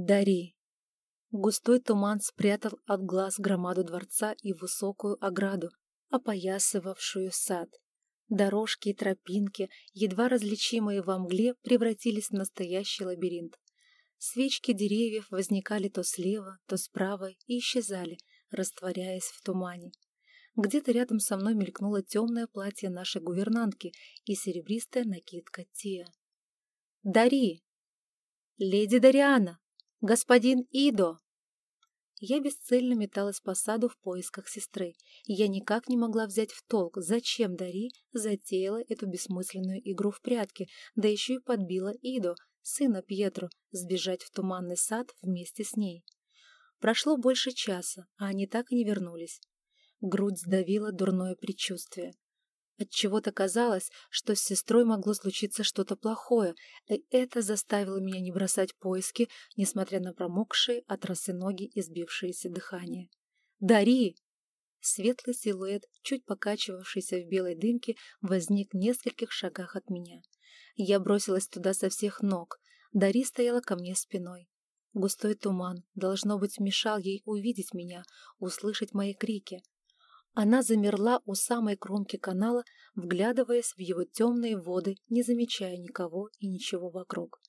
Дари. Густой туман спрятал от глаз громаду дворца и высокую ограду, опоясывавшую сад. Дорожки и тропинки, едва различимые во мгле, превратились в настоящий лабиринт. Свечки деревьев возникали то слева, то справа и исчезали, растворяясь в тумане. Где-то рядом со мной мелькнуло темное платье нашей гувернантки и серебристая накидка Тия. «Дари!» «Леди Дариана!» «Господин Идо!» Я бесцельно металась по саду в поисках сестры, и я никак не могла взять в толк, зачем Дари затеяла эту бессмысленную игру в прятки, да еще и подбила Идо, сына Пьетро, сбежать в туманный сад вместе с ней. Прошло больше часа, а они так и не вернулись. Грудь сдавила дурное предчувствие. Отчего-то казалось, что с сестрой могло случиться что-то плохое, и это заставило меня не бросать поиски, несмотря на промокшие от росы ноги и сбившееся дыхание. «Дари!» Светлый силуэт, чуть покачивавшийся в белой дымке, возник в нескольких шагах от меня. Я бросилась туда со всех ног. Дари стояла ко мне спиной. Густой туман, должно быть, мешал ей увидеть меня, услышать мои крики, она замерла у самой кромки канала, вглядываясь в его темные воды, не замечая никого и ничего вокруг.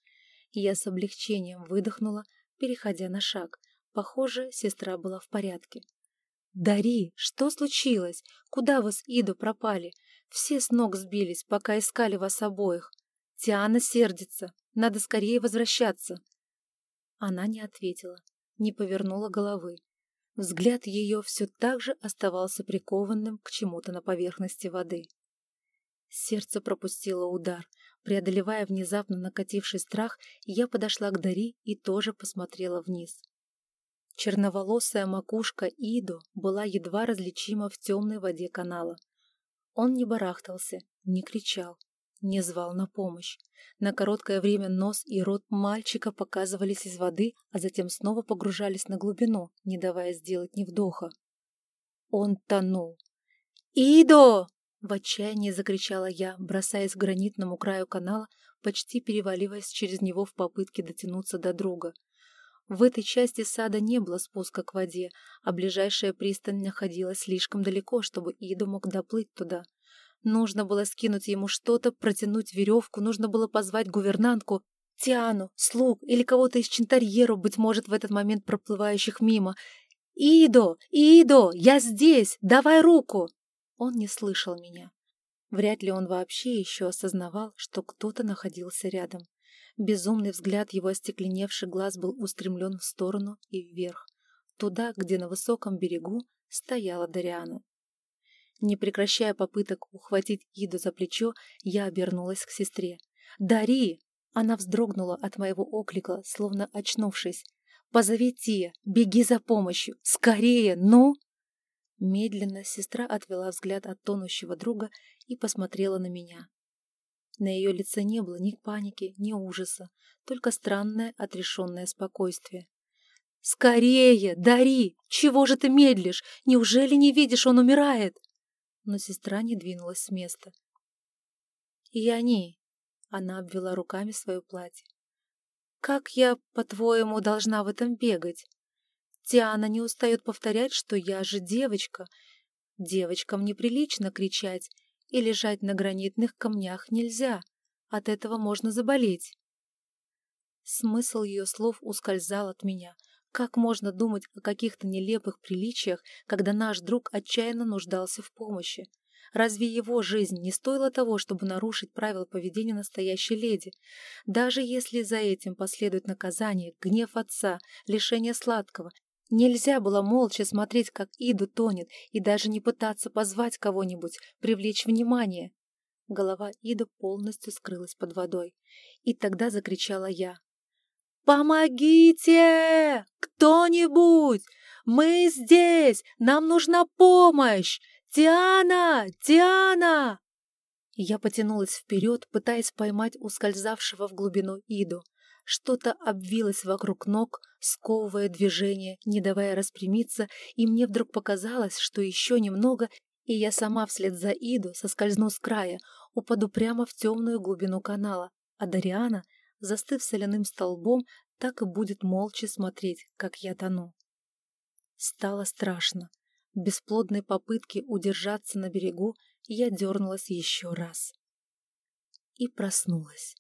Я с облегчением выдохнула, переходя на шаг. Похоже, сестра была в порядке. «Дари, что случилось? Куда вы с Идо пропали? Все с ног сбились, пока искали вас обоих. Тиана сердится. Надо скорее возвращаться». Она не ответила, не повернула головы. Взгляд ее все так же оставался прикованным к чему-то на поверхности воды. Сердце пропустило удар. Преодолевая внезапно накативший страх, я подошла к Дари и тоже посмотрела вниз. Черноволосая макушка Идо была едва различима в темной воде канала. Он не барахтался, не кричал, не звал на помощь. На короткое время нос и рот мальчика показывались из воды, а затем снова погружались на глубину, не давая сделать ни вдоха. Он тонул. «Идо!» — в отчаянии закричала я, бросаясь к гранитному краю канала, почти переваливаясь через него в попытке дотянуться до друга. В этой части сада не было спуска к воде, а ближайшая пристань находилась слишком далеко, чтобы Идо мог доплыть туда. Нужно было скинуть ему что-то, протянуть веревку, нужно было позвать гувернантку, Тиану, слуг или кого-то из Чентарьеру, быть может, в этот момент проплывающих мимо. «Идо! Идо! Я здесь! Давай руку!» Он не слышал меня. Вряд ли он вообще еще осознавал, что кто-то находился рядом. Безумный взгляд его остекленевший глаз был устремлен в сторону и вверх, туда, где на высоком берегу стояла Дариана. Не прекращая попыток ухватить Иду за плечо, я обернулась к сестре. «Дари!» Она вздрогнула от моего оклика, словно очнувшись. «Позови Тия! Беги за помощью! Скорее! Ну!» Медленно сестра отвела взгляд от тонущего друга и посмотрела на меня. На ее лице не было ни паники, ни ужаса, только странное отрешенное спокойствие. «Скорее! Дари! Чего же ты медлишь? Неужели не видишь, он умирает?» Но сестра не двинулась с места. «И они...» — она обвела руками свое платье. «Как я, по-твоему, должна в этом бегать? Тиана не устает повторять, что я же девочка. Девочкам неприлично кричать, и лежать на гранитных камнях нельзя. От этого можно заболеть». Смысл ее слов ускользал от меня — как можно думать о каких-то нелепых приличиях, когда наш друг отчаянно нуждался в помощи? Разве его жизнь не стоила того, чтобы нарушить правила поведения настоящей леди? Даже если за этим последует наказание, гнев отца, лишение сладкого, нельзя было молча смотреть, как Иду тонет, и даже не пытаться позвать кого-нибудь, привлечь внимание. Голова Иды полностью скрылась под водой. И тогда закричала я. «Помогите! Кто-нибудь! Мы здесь! Нам нужна помощь! Диана! Диана!» Я потянулась вперед, пытаясь поймать ускользавшего в глубину Иду. Что-то обвилось вокруг ног, сковывая движение, не давая распрямиться, и мне вдруг показалось, что еще немного, и я сама вслед за Иду соскользну с края, упаду прямо в темную глубину канала, а Дариана — застыв соляным столбом, так и будет молча смотреть, как я тону. Стало страшно. В бесплодной попытке удержаться на берегу я дернулась еще раз. И проснулась.